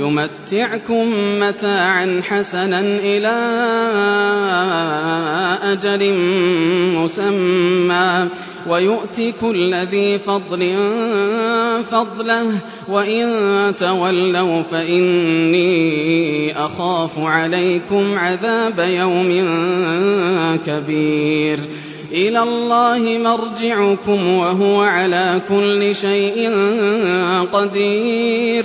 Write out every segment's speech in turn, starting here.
يمتعكم متاعا حسنا إلى أجل مسمى. ويؤتي كل ذي فضل فضله وإن تولوا فإني أخاف عليكم عذاب يوم كبير. إلى الله مرجعكم وهو على كل شيء قدير.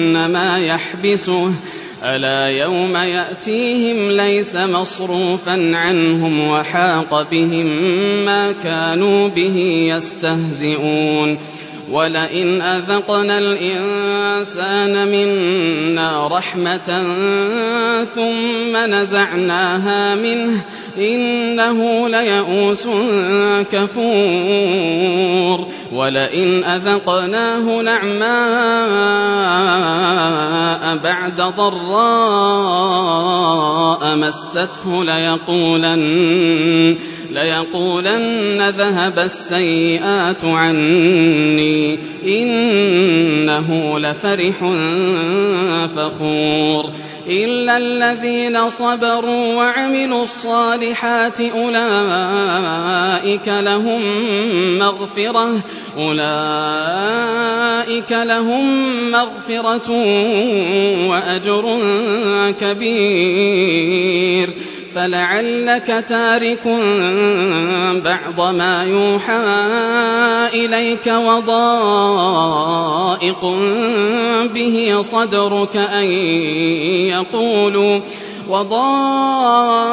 ما يحبسه. ألا يوم يأتيهم ليس مصروفا عنهم وحاق بهم ما كانوا به يستهزئون. ولئن أذقنا الإنسان منا رحمة ثم نزعناها منه إنه ليئوس كفور. ولئن أذقناه نعماء بعد ضراء مسته ليقولن ليقولن ذهب السيئات عني. إنه لفرح فخور. إلا الذين صبروا وعملوا الصالحات أولئك لهم مغفرة أولئك لهم مغفرة وأجر كبير فلعلك تارك بعض ما يوحى إليك وضائق به صدرك أن يقولوا وضائق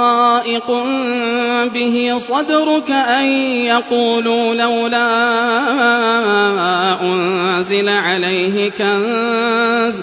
به صدرك أن يقولوا لولا أنزل عليه كنز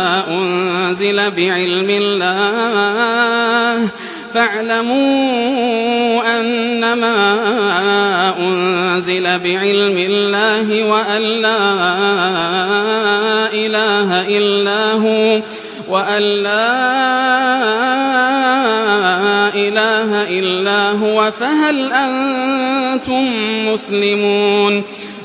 أنزل بعلم الله فاعلموا أنما أنزل بعلم الله وأن لا إله إلا هو وأن لا إله إلا هو فهل أنتم مسلمون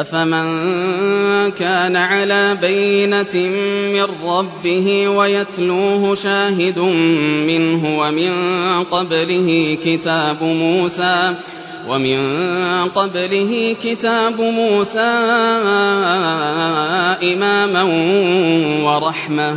أفمن كان على بينة من ربه ويتلوه شاهد منه ومن قبله كتاب موسى ومن قبله كتاب موسى إماما ورحمة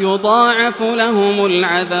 يضاعف لهم العذاب.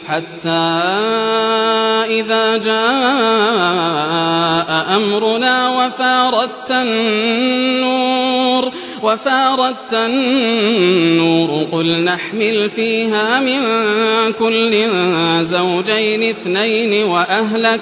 حتى إذا جاء أمرنا وفاردت النور وفاردت النور. قل نحمل فيها من كل زوجين اثنين وأهلك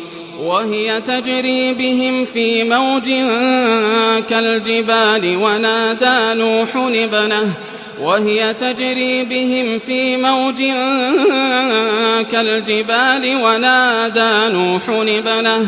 وهي تجري بهم في موج كالجبال ونادى نوح ابنه وهي تجري بهم في موج كالجبال ونادى نوح ابنه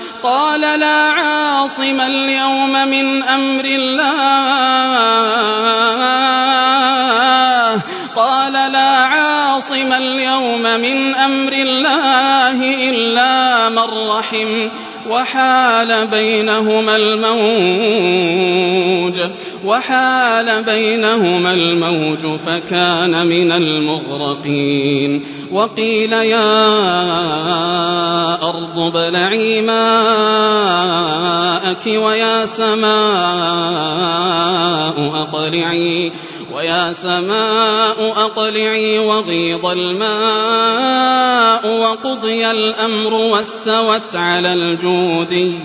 قال لا عاصم اليوم من أمر الله. قال لا عاصم اليوم من أمر الله إلا من رحم. وحال بينهما الموج وحال بينهما الموج فكان من المغرقين. وقيل يا أرض بلعي ماءك ويا سماء أقلعي ويا سماء أقلعي وغيض الماء وقضي الأمر واستوت على الجودي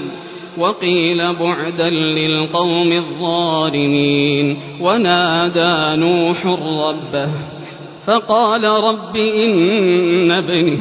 وقيل بعدا للقوم الظالمين ونادى نوح ربه فقال رب إن ابني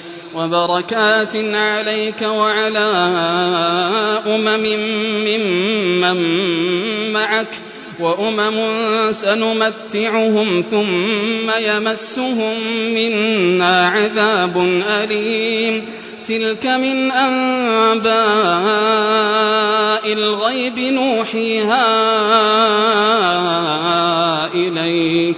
وبركات عليك وعلى أمم ممن معك وأمم سنمتعهم ثم يمسهم منا عذاب أليم. تلك من أنباء الغيب نوحيها إليك.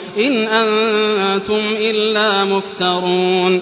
إن أنتم إلا مفترون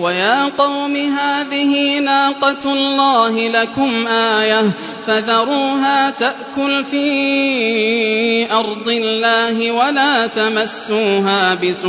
ويا قوم هذه ناقة الله لكم آية فذروها تأكل في أرض الله ولا تمسوها بسوء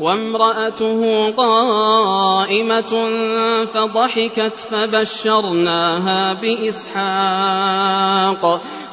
وامرأته قائمة فضحكت فبشرناها بإسحاق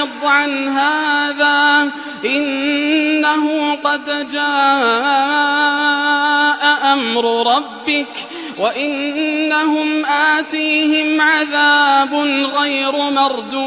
أعرض عن هذا. إنه قد جاء أمر ربك وإنهم آتيهم عذاب غير مردود.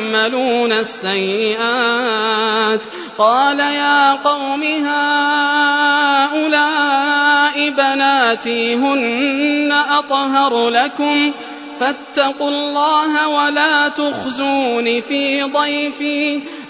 السيئات. قال يا قوم هؤلاء بناتي هن أطهر لكم. فاتقوا الله ولا تخزون في ضيفي.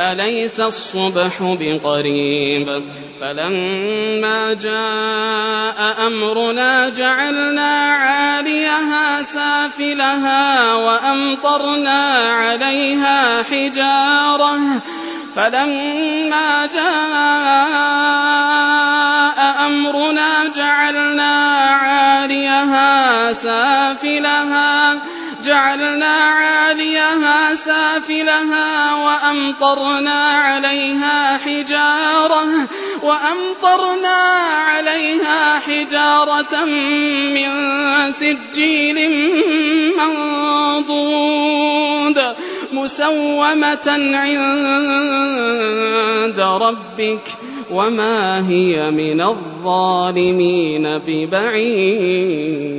أليس الصبح بقريب؟ فلما جاء أمرنا جعلنا عاليها سافلها وأمطرنا عليها حجارة. فلما جاء أمرنا جعلنا عاليها سافلها جعلنا عاليها سافلها وأمطرنا عليها حجارة وأمطرنا عليها حجارة من سجيل منضود مسومة عند ربك وما هي من الظالمين ببعيد.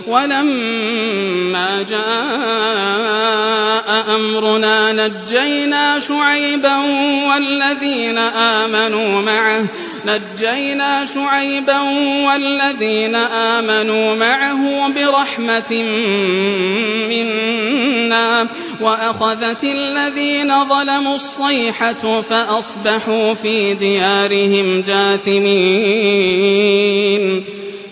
ولما جاء أمرنا نجينا شعيبا والذين آمنوا معه نجينا شعيبا والذين آمنوا معه برحمة منا وأخذت الذين ظلموا الصيحة فأصبحوا في ديارهم جاثمين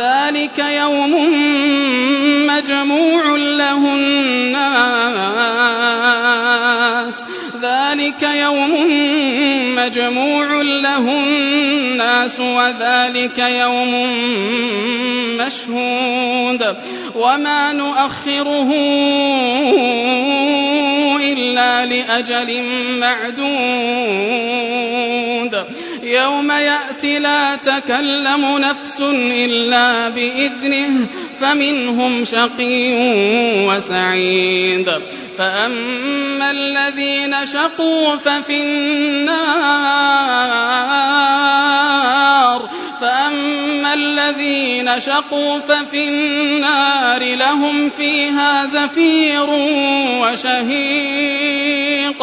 ذلك يوم مجموع له الناس. ذلك يوم مجموع له الناس وذلك يوم مشهود. وما نؤخره إلا لأجل معدود. يوم يأتي لا تكلم نفس إلا بإذنه فمنهم شقي وسعيد. فأما الذين شقوا ففي النار فأما الذين شقوا ففي النار لهم فيها زفير وشهيق.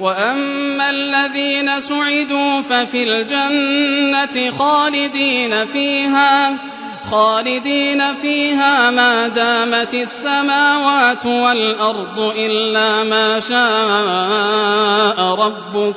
وأما الذين سعدوا ففي الجنة خالدين فيها خالدين فيها ما دامت السماوات والأرض إلا ما شاء ربك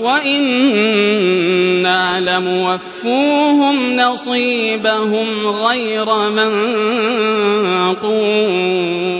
وإنا لموفوهم نصيبهم غير منقوص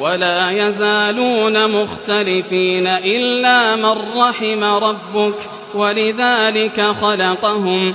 ولا يزالون مختلفين إلا من رحم ربك ولذلك خلقهم